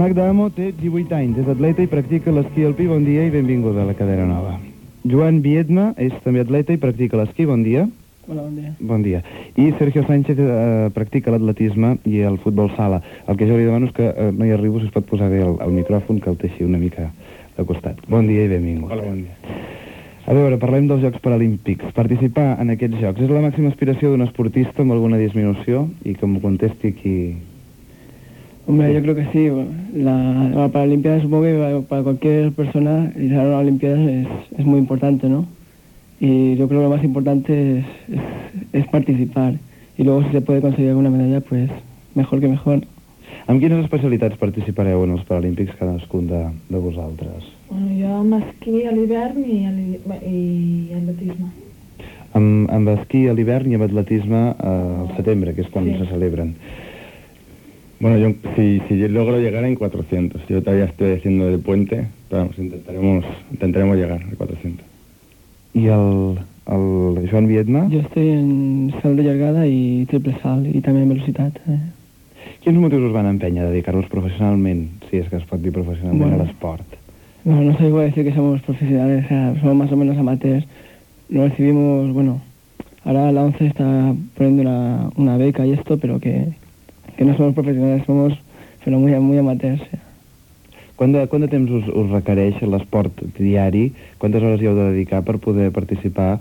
Magda Amo té 18 anys, és atleta i practica l'esquí alpí. Bon dia i benvinguda a la cadena nova. Joan Viedma és també atleta i practica l'esquí. Bon dia. Hola, bon dia. Bon dia. I Sergio Sánchez eh, practica l'atletisme i el futbol sala. El que jo li demano és que eh, no hi arribo si es pot posar bé el, el micròfon, que el té així una mica de costat. Bon dia i benvingut. Hola, bon dia. A veure, parlem dels Jocs Paralímpics. Participar en aquests Jocs és la màxima aspiració d'un esportista amb alguna disminució? I que m'ho contesti qui... Hombre, yo creo que sí. La, la Paralimpiada supongo que para cualquier persona ir a una Olimpiada es, es muy importante, ¿no? Y yo creo que lo más importante es, es, es participar. Y luego si se puede conseguir alguna medalla, pues mejor que mejor. Amb quines especialitats participareu en els Paralímpics cadascun de, de vosaltres? Bueno, jo amb esquí a l'hivern i, a i atletisme. Amb, amb esquí a l'hivern i amb atletisme eh, al setembre, que és quan Sí. se celebren. Bueno, yo, si, si yo logro llegar en 400, yo todavía estoy haciendo el puente, pero vamos, intentaremos, intentaremos llegar a 400. I el, el Joan Viedma? Yo estoy en sal de llargada y triple sal y también velocidad. eh. Quins motius us van empènyer a dedicar-vos professionalment, si és que es pot dir professionalment, Bueno. a l'esport? Bueno, no se puede decir que somos profesionales, o sea, somos más o menos amateurs. No recibimos, bueno, ahora la ONCE está poniendo una, una beca y esto, pero que, que no somos profesionales, somos pero muy, muy amateurs. Quant de, quant de temps us, us requereix l'esport diari? Quantes hores hi heu de dedicar per poder participar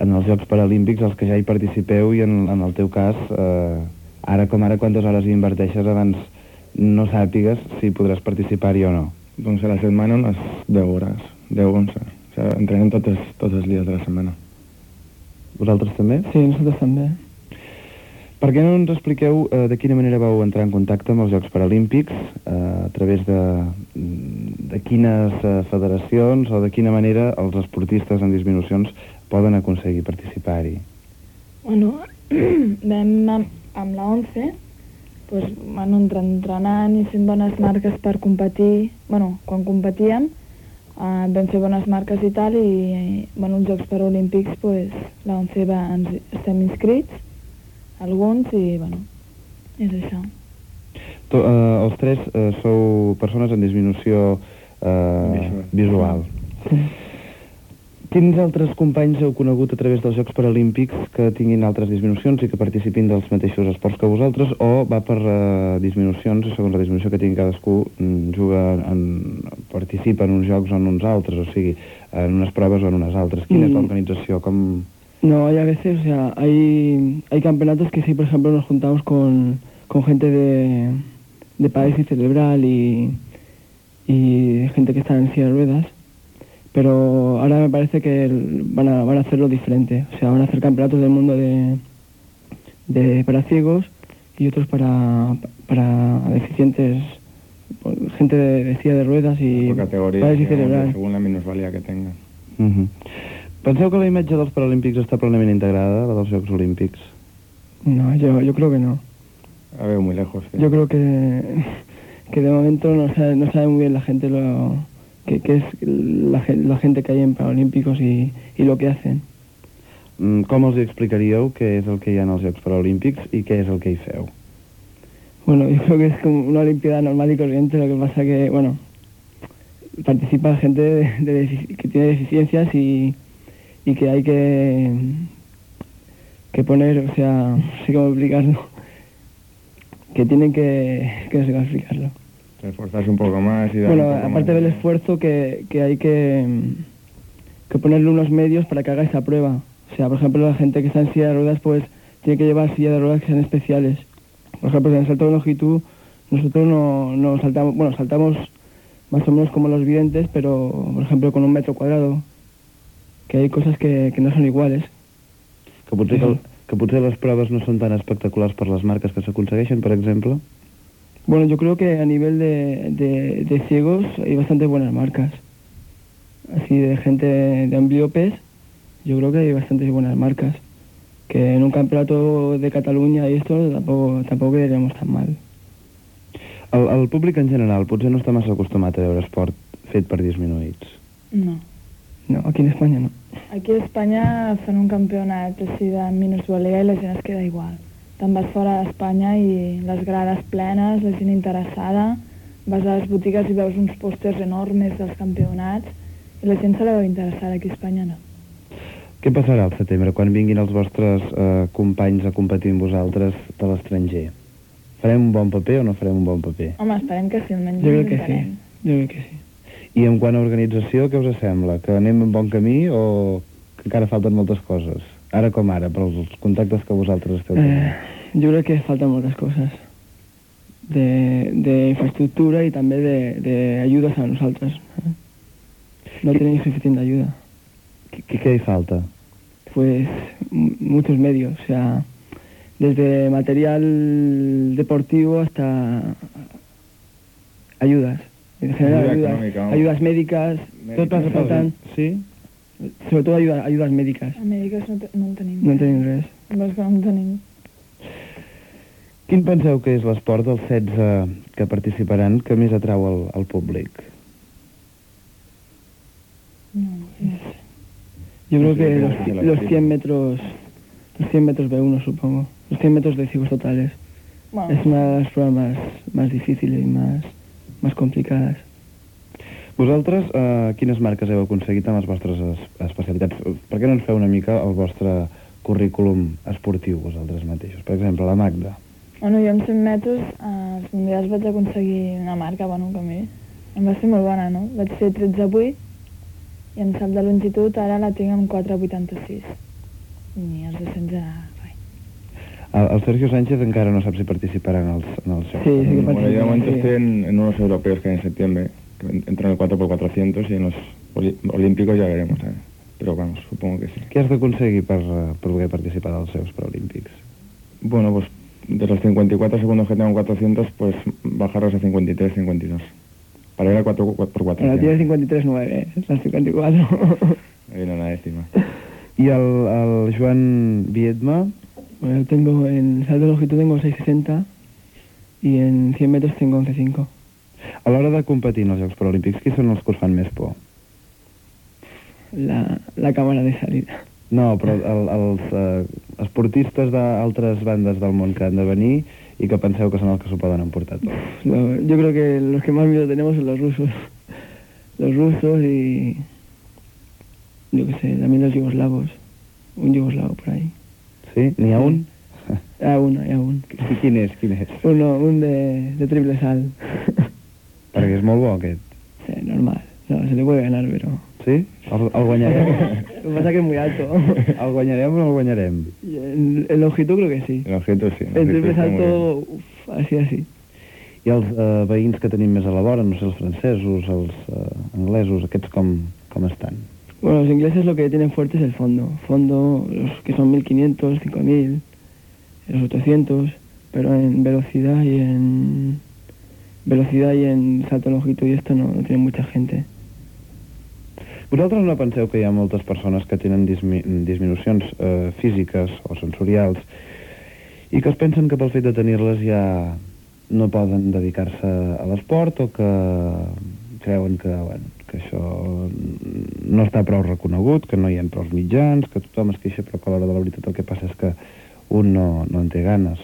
en els Jocs Paralímpics, els que ja hi participeu, i en, en el teu cas, eh, ara com ara, quantes hores hi inverteixes abans no sàpigues si podràs participar-hi o no? Doncs a la setmana unes 10 hores, 10 11. O sea, entrenem tots, tots els dies de la setmana. Vosaltres també? Sí, nosotros también. Per què no ens expliqueu eh, de quina manera vau entrar en contacte amb els Jocs Paralímpics, eh, a través de, de quines eh, federacions o de quina manera els esportistes en disminucions poden aconseguir participar-hi? Bueno, vam amb, amb la 11, doncs, bueno, entre entrenant i fent bones marques per competir, bueno, quan competíem, eh, vam fer bones marques i tal, i bueno, els Jocs Paralímpics, doncs, la 11 va, ens, estem inscrits, alguns, i bueno, és això. To, eh, els tres eh, sou persones en disminució eh, Visual. visual. Quins altres companys heu conegut a través dels Jocs Paralímpics que tinguin altres disminucions i que participin dels mateixos esports que vosaltres o va per eh, disminucions i segons la disminució que tingui cadascú mm, juga en, participa en uns jocs o en uns altres, o sigui, en unes proves o en unes altres. Quina és Mm. l'organització? Com... No, hay a veces, o sea, hay, hay campeonatos que sí, por ejemplo, nos juntamos con, con gente de, de parálisis cerebral y, y gente que está en silla de ruedas, pero ahora me parece que van a, van a hacerlo diferente, o sea, van a hacer campeonatos del mundo de, de para ciegos y otros para, para deficientes, gente de, de silla de ruedas y Por categorías, parálisis digamos, cerebral. según la minusvalía que tengan. Uh -huh. Penseu que la imatge dels Paralímpics està plenament integrada, la dels Jocs Olímpics? No, yo, yo creo que no. La veo muy lejos. sí. Yo creo que, que de momento no sabe, no sabe muy bien la gente lo que, que es la, la gente que hay en Paralímpicos y, y lo que hacen. Mm, Com els explicaríeu què és el que hi ha en els Jocs Paralímpics i què és el que hi feu? Bueno, yo creo que es como una Olimpiada normal y corriente, lo que pasa que, bueno, participa gente de- de que tiene deficiencias y, y que hay que, que poner, o sea, sé cómo explicarlo, que tienen que, que no sé cómo explicarlo. Esforzarse un poco más y dar Bueno, aparte más del de- esfuerzo que, que hay que, que ponerle unos medios para que haga esa prueba. O sea, por ejemplo, la gente que está en silla de ruedas, pues tiene que llevar silla de ruedas que sean especiales. Por ejemplo, en el salto de longitud, nosotros no, no saltamos, bueno, saltamos más o menos como los videntes, pero, por ejemplo, con un metro cuadrado, que hay cosas que, que no son iguales. Que potser, Sí. que, que potser les proves no són tan espectaculars per les marques que s'aconsegueixen, per exemple? Bueno, yo creo que a nivel de, de, de ciegos hay bastante buenas marcas. Así de gente de ambliopes, yo creo que hay bastantes buenas marcas. Que en un campeonato de Cataluña y esto tampoco, tampoco quedaríamos tan mal. El, el públic en general potser no està massa acostumat a veure esport fet per disminuïts. No. No, aquí en España no. Aquí a Espanya fan un campionat així de minusvalía i la gent es queda igual. Te'n vas fora d'Espanya i les grades plenes, la gent interessada, vas a les botigues i veus uns pòsters enormes dels campionats i la gent se la veu interessada aquí a Espanya, no. Què passarà al setembre quan vinguin els vostres eh, companys a competir amb vosaltres de l'estranger? Farem un bon paper o no farem un bon paper? Home, esperem que sí, almenys Jo crec que sí, jo crec que sí. I en quant a organització, què us sembla? Que anem en bon camí o que encara falten moltes coses? Ara com ara, per als contactes que vosaltres esteu Eh, tenint. yo creo que faltan muchas cosas. De, de infraestructura y también de, de ayudas a nosotros. ¿eh? No tenéis suficiente ayuda. Què, què, hi falta? Pues muchos medios, o sea, desde material deportivo hasta ayudas. En general, Ayuda ayudas, económica, vamos. ayudas médicas, Médicas, todas nos faltan, Sí? sobre todo ayuda- ayudas médicas. A Mèdiques no, te- no en tenim. No en tenim res. Vols que no en tenim. Quin penseu que és l'esport dels 16 que participaran que més atrau al, al públic? No, no sé. Yo creo Sí, que los, los sí. 100 metros, los 100 metros B1 supongo, los 100 metros de ciclos totales. Bueno, Es una de las pruebas más, más difíciles y más, más complicadas. Vosaltres, eh, quines marques heu aconseguit amb les vostres es especialitats? Per què no ens feu una mica el vostre currículum esportiu, vosaltres mateixos? Per exemple, la Magda. Bueno, jo amb 100 metres als mundials vaig aconseguir una marca, bueno, que a mi em va ser molt bona, no? Vaig ser 13-8 i en salt de longitud ara la tinc amb 4,86. I els descens era res. El, el Sergio Sánchez encara no sap si participarà en els, en els Jocs. Sí, sí que Bueno, yo de momento sí. estoy en, en unos europeos que hay en septiembre, que entro en el 4x400 y en los olímpicos ya veremos, ¿sabes? Pero vamos, supongo que sí. Què has d'aconseguir per, eh, per poder participar dels Jocs Paralímpics? Bueno, pues de los 54 segundos que tengo en 400, pues bajarlos a 53, 52. Para ir a 4 por Bueno, tiene 400. 53-9, ¿eh? las 54. Ahí en la décima. I el, el Joan Viedma, bueno, yo tengo en salto de longitud tengo 6,60 y en 100 metros tengo 11,5. a l'hora de competir en els Jocs Paralímpics, qui són els que us fan més por? La, la cámara de salida. No, però el, els eh, esportistes d'altres bandes del món que han de venir i que penseu que són els que s'ho poden emportar. Lo- yo creo que los que más miedo tenemos son los rusos. Los rusos y... Yo qué sé, también los yugoslavos. Un yugoslavo por ahí. Sí? N'hi ha un? Ah, uno, hay un. I quin és, quin és? Uno, un de, de triple sal. Perquè és molt bo aquest. sí, normal. No, se le puede ganar, pero... Sí? El, el guanyarem? Lo que pasa es que es muy alto. el guanyarem o no el guanyarem? En, en longitud creo que sí. El objeto sí. Triple está muy bien. salto, uf, así, así. I els eh, veïns que tenim més a la vora, no sé, els francesos, els eh, anglesos, aquests com, com estan? Bueno, los ingleses lo que tienen fuerte es el fondo. Fondo, los que son 1500, 5000, los 800, pero en velocidad y en velocidad y en salto de longitud y esto no, no tiene mucha gente. Vosaltres no penseu que hi ha moltes persones que tenen dismi disminucions eh, físiques o sensorials i que es pensen que pel fet de tenir-les ja no poden dedicar-se a l'esport o que creuen que, bueno, que això no està prou reconegut, que no hi ha prou mitjans, que tothom es queixa, però que a l'hora de la veritat el que passa és que un no, no en té ganes.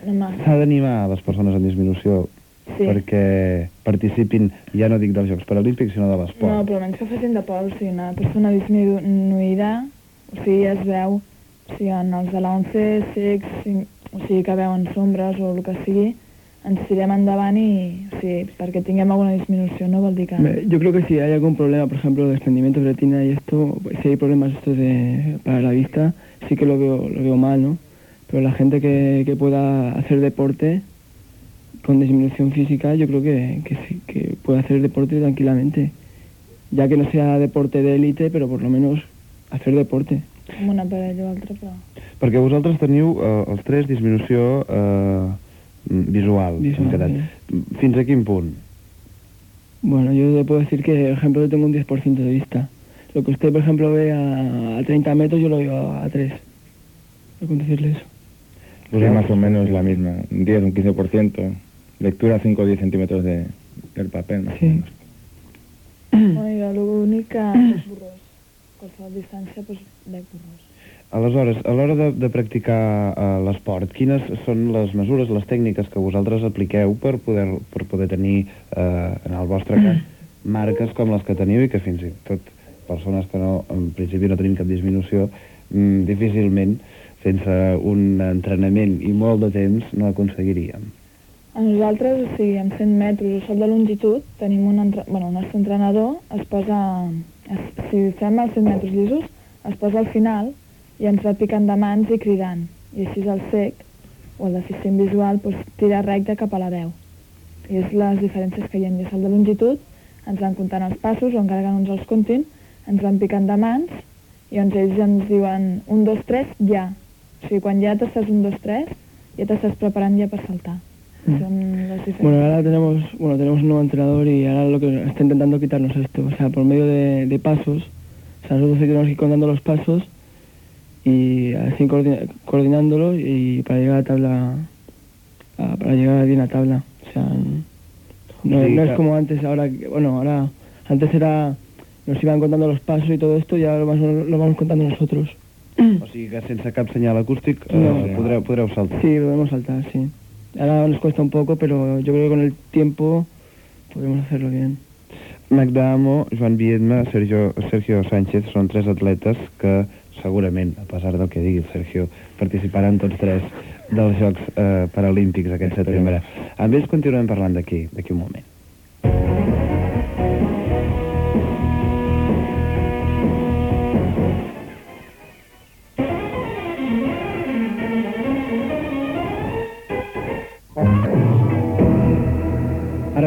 S'ha d'animar les persones amb disminució sí. perquè participin, ja no dic dels Jocs Paralímpics, sinó de l'esport. No, però almenys que facin de por, o sigui, una persona disminuïda, o sigui, es veu, o sigui, en els de la 11, cecs, o sigui, que veuen sombres o el que sigui, ens tirem endavant i, o sigui, perquè tinguem alguna disminució no vol dir que... Yo creo que si hay algún problema, por ejemplo, de retina y esto, pues, si hay problemas estos de, para la vista, sí que lo veo, lo veo mal, ¿no? Pero la gente que, que pueda hacer deporte con disminución física, yo creo que, que sí, que puede hacer deporte tranquilamente. Ya que no sea deporte de élite, pero por lo menos hacer deporte. Com una parella o altra, però... Perquè vosaltres teniu eh, els tres disminució eh, visual. Visual, quedat. Fins a quin punt? Bueno, yo le puedo decir que, por ejemplo, yo tengo un 10% de vista. Lo que usted, por ejemplo, ve a, a 30 metros, yo lo veo a 3. Tengo que decirle eso. Sí, más o menos la misma. Un 10, un 15%. Lectura 5 o 10 centímetros de, del papel, más Sí. o menos. Bueno, jo l'únic que és borrós. Qualsevol distància, doncs, veig borrós. Aleshores, a l'hora de, de practicar uh, l'esport, quines són les mesures, les tècniques que vosaltres apliqueu per poder, per poder tenir, uh, en el vostre cas, marques com les que teniu i que fins i tot persones que no, en principi no tenim cap disminució, mm, difícilment, sense un entrenament i molt de temps, no aconseguiríem. A nosaltres, o sigui, amb 100 metres o sol de longitud, tenim un entre... bueno, el nostre entrenador es posa... Es, si fem els 100 metres llisos, es posa al final i ens va picant de mans i cridant. I així el sec, o el deficient visual, doncs, tira recte cap a la veu. I és les diferències que hi ha. I el de longitud ens van comptant els passos, o encara que no ens els comptin, ens van picant de mans, i llavors ells ens diuen un, dos, tres, ja. O sigui, quan ja t'estàs un, dos, tres, ja t'estàs preparant ja per saltar. Mm. Son las. Bueno, ahora tenemos, bueno, tenemos un nuevo entrenador y ahora lo que está intentando quitarnos esto, o sea, por medio de, de pasos, o sea, nosotros tenemos que ir contando los pasos y así coordinándolo y para llegar a tabla, a- para llegar bien a tabla, o sea, no, Sí, no es como antes, ahora, bueno, ahora, antes era, nos iban contando los pasos y todo esto y ahora lo vamos, lo vamos contando nosotros. O sigui que sense cap senyal acústic eh, No. podreu, podreu saltar. Sí, podemos saltar, sí. Ahora nos cuesta un poco, pero yo creo que con el tiempo podemos hacerlo bien. Magda Amo, Joan Viedma, Sergio, Sergio Sánchez són tres atletes que segurament, a pesar del que digui el Sergio, participaran tots tres dels Jocs eh, Paralímpics aquest setembre. Amb ells continuem parlant d'aquí, d'aquí un moment.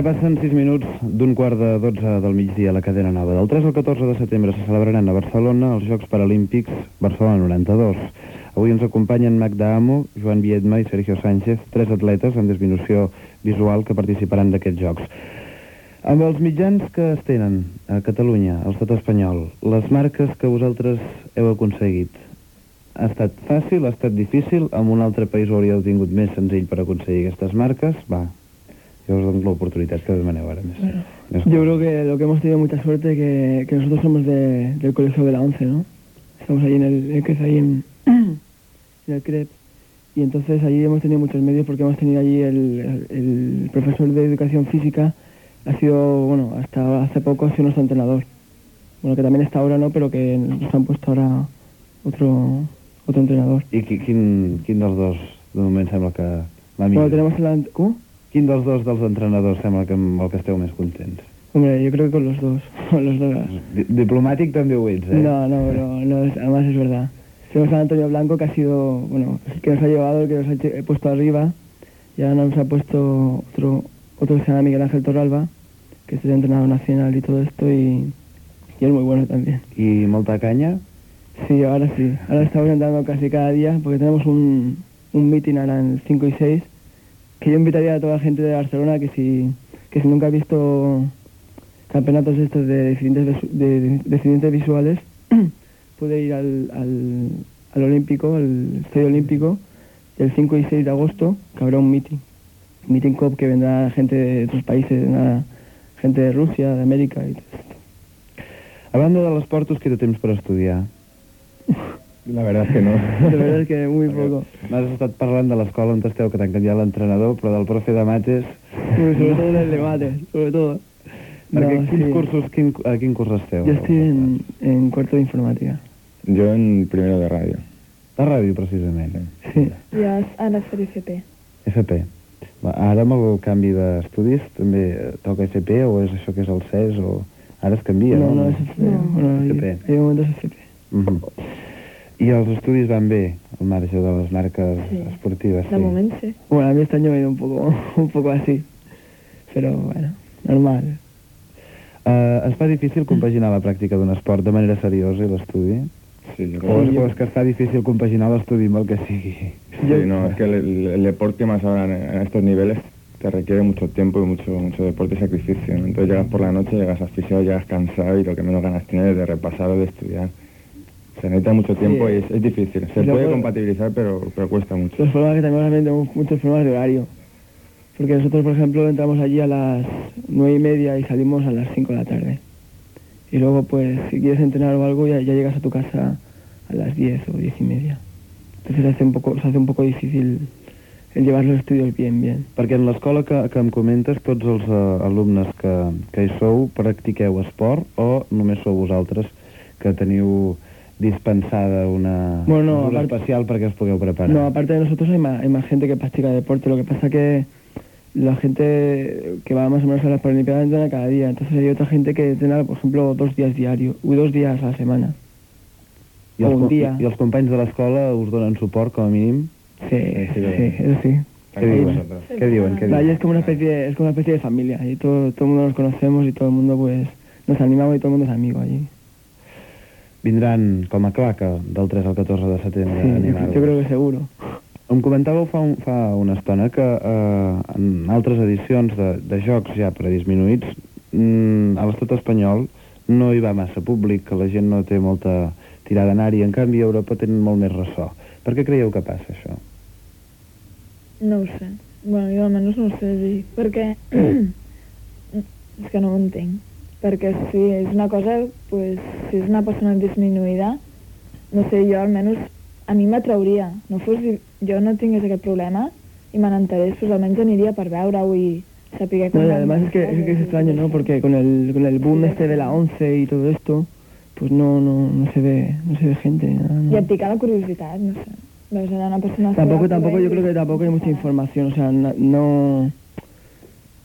Passen 6 minuts d'un quart de 12 del migdia a la cadena nova. Del 3 al 14 de setembre se celebraran a Barcelona els Jocs Paralímpics Barcelona 92. Avui ens acompanyen Magda Amo, Joan Viedma i Sergio Sánchez, tres atletes amb disminució visual que participaran d'aquests Jocs. Amb els mitjans que es tenen a Catalunya, a l'estat espanyol, les marques que vosaltres heu aconseguit, ha estat fàcil, ha estat difícil? En un altre país ho hauríeu tingut més senzill per aconseguir aquestes marques? Va, jo us dono l'oportunitat que demaneu ara més. més Yo creo que lo que hemos tenido mucha suerte que, que nosotros somos de- del colegio de la ONCE, ¿no? Estamos ahí en el, el CREP, ahí en, en el CREP. Y entonces allí hemos tenido muchos medios porque hemos tenido allí el, el- el profesor de educación física, ha sido, bueno, hasta hace poco ha sido nuestro entrenador. Bueno, que también está ahora, ¿no? Pero que nos han puesto ahora otro, otro entrenador. I qui, quin, quin dels dos, de moment, sembla que va millor? Bueno, tenemos el... ¿Cómo? Quin dels dos dels entrenadors sembla que amb el que esteu més contents? Hombre, yo creo que con los dos, con los dos. Di diplomàtic també ho ets, eh? No, no, no, es- además es verdad. Tenemos a Antonio Blanco que ha sido, bueno, que nos ha llevado, que nos ha puesto arriba, y ahora nos ha puesto otro, otro que se llama Miguel Ángel Torralba, que es el entrenador nacional y todo esto, y, y es muy bueno también. I molta canya? Sí, ahora sí. Ahora estamos entrando casi cada día, porque tenemos un, un meeting ahora en el 5 y 6, que yo invitaría a toda la gente de Barcelona que si, que si nunca ha visto campeonatos estos de visu- de, visuales, puede ir al, al, al Olímpico, al Estadio Olímpico, el 5 y 6 de agosto, que habrá un meeting. Meeting COP que vendrá gente de otros países, gente de Rusia, de América y todo esto. A banda de l'esport, us queda temps per estudiar. La verdad es que no. De verdad es que muy poco. M'has estat parlant de l'escola on esteu, que t'han canviat l'entrenador, però del profe de mates... Bueno, sobre todo en el debate, sobre todo. Perquè No, quins sí. cursos, quin, a quin curs esteu? Yo estoy en, en cuarto de informática. Yo en primero de radio. A ràdio, precisament. Sí. És ara fer FP. FP. Va, Ara amb el canvi d'estudis també toca FP o és això que és el CES o... Ara es canvia, No, no? no, es FP. No. Bueno, hay, FP. hay momentos FP. Mhm. I els estudis van bé, al marge de les marques Sí. esportives? De moment sí. Bueno, a mí este año me ha ido un poco, un poco así. Pero bueno, normal. Uh, es fa difícil compaginar la pràctica d'un esport de manera seriosa i l'estudi? Sí, yo O, creo és, que o és que es fa difícil compaginar l'estudi amb el que sigui? Sí, no, es que el, deporte más ahora en, en estos niveles te requiere mucho tiempo y mucho mucho deporte y sacrificio. ¿no? Entonces llegas por la noche, llegas asfixiado, llegas cansado y lo que menos ganas tienes es de repasar o de estudiar. Se necesita mucho tiempo Sí. y es, es difícil. Se puede compatibilizar, pero, pero cuesta mucho. Los problemas que también tenemos muchos problemas de horario. Porque nosotros, por ejemplo, entramos allí a las nueve y media y salimos a las 5 de la tarde. Y luego, pues, si quieres entrenar o algo, ya, ya llegas a tu casa a las 10 o 10 y media. Entonces hace un poco, se hace un poco difícil el llevar los estudios bien, bien. Perquè en l'escola que, que em comentes, tots els uh, alumnes que, que hi sou practiqueu esport o només sou vosaltres que teniu dispensada una Bueno, no, aparte- especial perquè us pugueu preparar? No, aparte de nosotros hay más, hay más gente que practica deporte. Lo que pasa que la gente que va más o menos a las Paralimpiadas entrena cada día. Entonces hay otra gente que entrena, por ejemplo, dos días diarios, o dos días a la semana. I els, un dia. I els companys de l'escola us donen suport, com a mínim? Sí, Sí, sí, sí. eso sí. Què diuen? Què diuen? Diuen? es como una especie, es como una especie de familia. Y todo, todo el mundo nos conocemos y todo el mundo pues nos animamos y todo el mundo es amigo allí. Vindran com a claca del 3 al 14 de setembre Sí, yo creo que seguro. Em comentàveu fa, un, fa una estona que eh, en altres edicions de, de jocs ja predisminuïts, mm, a l'estat espanyol no hi va massa públic, que la gent no té molta tirada a anar-hi, en canvi a Europa tenen molt més ressò. Per què creieu que passa això? No ho sé. Bueno, jo almenys no ho sé dir. Perquè... és que no ho entenc. Perquè si és una cosa, pues, si és una persona disminuïda, no sé, jo almenys a mi m'atrauria. No fos jo no tingués aquest problema i me n'enterés, pues almenys aniria per veure-ho i saber No, y además es que, es que es extraño, ¿no? Porque con el, con el boom este de la 11 y todo esto, pues no, no, no se ve, no se ve gente. nada, ¿no? I et pica la curiositat, no sé. Veus allà una persona... Tampoco, tampoco, yo creo que tampoco hay mucha información, o sea, no,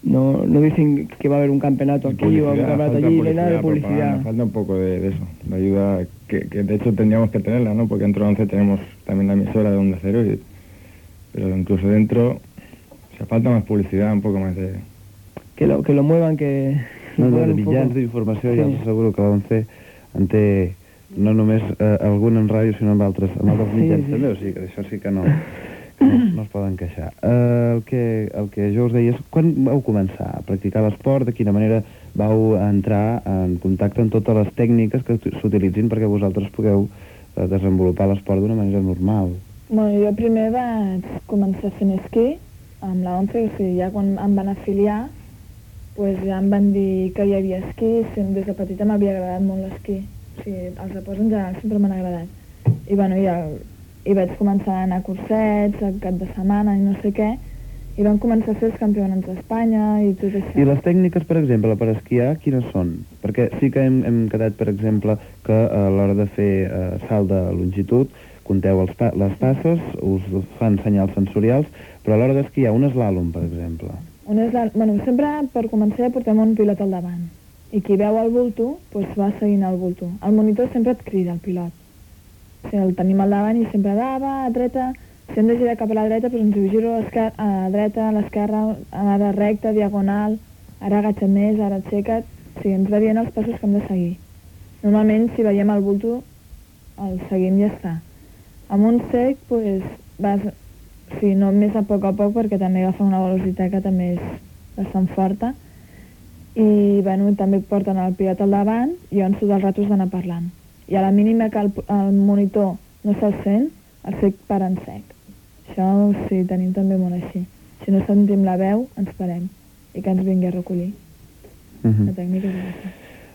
no, no dicen que va a haber un campeonato aquí o un campeonato allí, no hay nada de publicidad. Falta un poco de, de eso, de ayuda que, que de hecho tendríamos que tenerla, ¿no? Porque dentro de 11 tenemos también la emisora de Onda Cero, y, pero incluso dentro o sea, falta más publicidad, un poco más de... Que lo, que lo muevan, que No, lo no, de mitjans d'informació ja Sí. us asseguro que l'ONCE en té no només eh, algun en ràdio, sinó en altres, en altres Sí, mitjans sí. també, o sigui que d'això sí que no, no, no es poden queixar. Eh, el, que, el que jo us deia és, quan vau començar a practicar l'esport, de quina manera vau entrar en contacte amb totes les tècniques que s'utilitzin perquè vosaltres pugueu eh, desenvolupar l'esport d'una manera normal? Bueno, jo primer vaig començar fent esquí amb la 11, o sigui, ja quan em van afiliar, pues ja em van dir que hi havia esquí, des de petita m'havia agradat molt l'esquí. O sigui, els reports en general sempre m'han agradat. I bueno, ja, i vaig començar a anar a cursets, a cap de setmana i no sé què, i vam començar a ser els campionats d'Espanya i tot això. I les tècniques, per exemple, per esquiar, quines són? Perquè sí que hem, hem quedat, per exemple, que a l'hora de fer eh, salt de longitud compteu els pa les passes, us fan senyals sensorials, però a l'hora d'esquiar un eslàlom, per exemple. Un la, bueno, sempre per començar portem un pilot al davant. I qui veu el bulto, doncs va seguint el bulto. El monitor sempre et crida, el pilot. O sigui, el tenim al davant i sempre dava, a dreta, si hem de girar cap a la dreta, doncs ens ho giro a, la dreta, a l'esquerra, ara recta, diagonal, ara agaixa't més, ara aixeca't. O sigui, ens va dient els passos que hem de seguir. Normalment, si veiem el bulto, el seguim i ja està. Amb un sec, doncs, vas, sí, no més a poc a poc perquè també agafa una velocitat que també és bastant forta i bueno, també porten el pilot al davant i llavors tots els ratos d'anar parlant i a la mínima que el, el monitor no se'l sent, el sec para en sec això sí, tenim també molt així si no sentim la veu, ens parem i que ens vingui a recollir Uh la -huh. tècnica és aquesta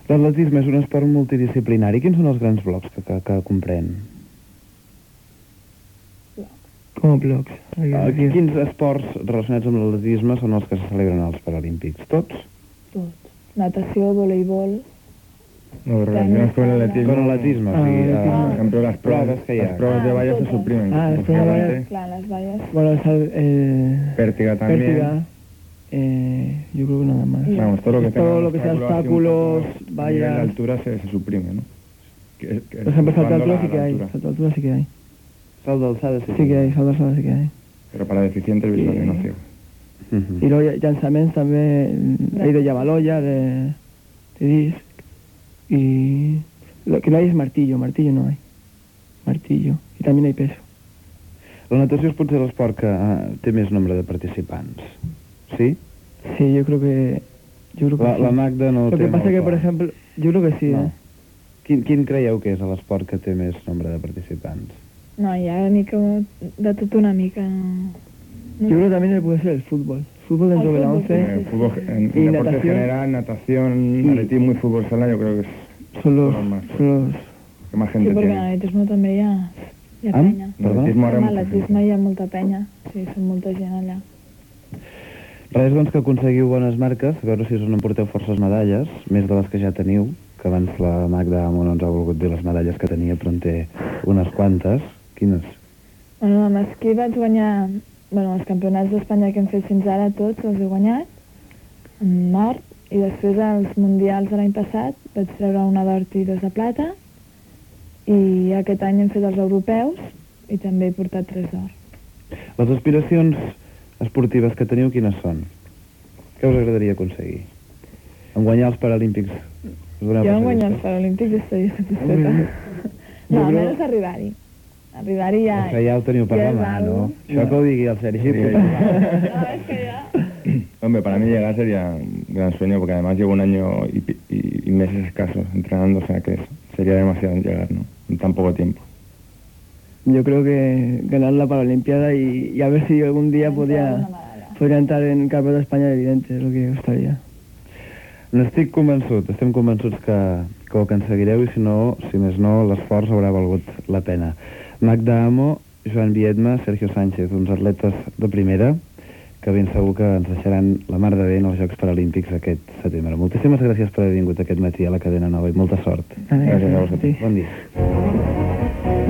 L'atletisme és un esport multidisciplinari. Quins són els grans blocs que, que, que comprèn? Blogs. hay que Uh, quins esports relacionats amb l'atletisme són els que se celebren als Paralímpics? Tots? tot natació, voleibol Nos relacionamos con el atletismo. Con l'atletisme, o Ah, sigui... atletisme. Por Uh, ejemplo, las pruebas, Proves que hi ha. las pruebas de Ah, vallas se totes. suprimen. Ah, las pruebas de vallas. lógicamente. clar, les valles Bueno, está eh, Pértiga también. pértiga, eh, yo creo que nada más. Y- Vamos, todo lo que, Todo tenga lo que sea así un poco obstáculos, a nivel de vallas. altura se, se suprime, ¿no? Que, que Por ejemplo, salto de jugando altura la- sí que la hay. altura. Salto de altura sí que hay. Salt d'alçada sí. Sí que hay, salto de altura sí que hay. Pero para deficientes visuales, Y- no ciegos. Uh -huh. Y luego llançaments també, hay de llavalolla, de, de disc. Y lo que no hay es martillo, martillo no hay. Martillo. Y también hay peso. La natació és potser l'esport que uh, té més nombre de participants. Sí? Sí, yo creo que... Yo creo que La, sí. la Magda no Lo té que pasa que, por ejemplo, yo creo que sí, No. ¿eh? Quin, quin creieu que és l'esport que té més nombre de participants? no, hi ha una mica de tot una mica no, Yo creo que también puede ser el fútbol. Fútbol dentro de la fútbol, 11 Eh, fútbol, en, Y en deporte natación. general, natación, Y- atletismo y fútbol sala, yo creo que es son los, que más Sí, gente perquè en tiene. atletisme també hi ha, hi ha Amb? penya. Ahora En mucha atletisme hi ha molta penya, sí, són molta gent allà. Res, doncs, que aconseguiu bones marques, a veure si us en emporteu forces medalles, més de les que ja teniu, que abans la Magda Amo no ens ha volgut dir les medalles que tenia, però en té unes quantes. Quines? Bueno, amb esquí vaig guanyar... Bueno, els campionats d'Espanya que hem fet fins ara tots els he guanyat, en mar, i després als mundials de l'any passat vaig treure una d'or i dos de plata, i aquest any hem fet els europeus, i també he portat tres d'or. Les aspiracions esportives que teniu, quines són? Què us agradaria aconseguir? En guanyar els Paralímpics? Us Jo en guanyar els? Paralímpics estaria satisfeta. Hombre, No, jo crec- almenys arribar-hi. Arribar-hi ja... Això ja ho teniu per ja la és mà, no? Això que ho digui el Sergi. No, és que ja... Hombre, para mí llegar sería gran sueño porque además llevo un año y, y- y meses escasos entrenando, o sea que sería demasiado llegar, ¿no? En tan poco tiempo. Yo creo que ganar la Paralimpiada y, y a ver si algún día Una podría, entrar en el Campeonato de España, evidente, es lo que gustaría. N'estic convençut, estem convençuts que, que ho aconseguireu i si no, si més no, l'esforç haurà valgut la pena. Magda Amo, Joan Viedma, Sergio Sánchez, uns atletes de primera que ben segur que ens deixaran la mar de bé en els Jocs Paralímpics aquest setembre. Moltíssimes gràcies per haver vingut aquest matí a la cadena nova i molta sort. Gracias a vosotros. sí. Bon dia.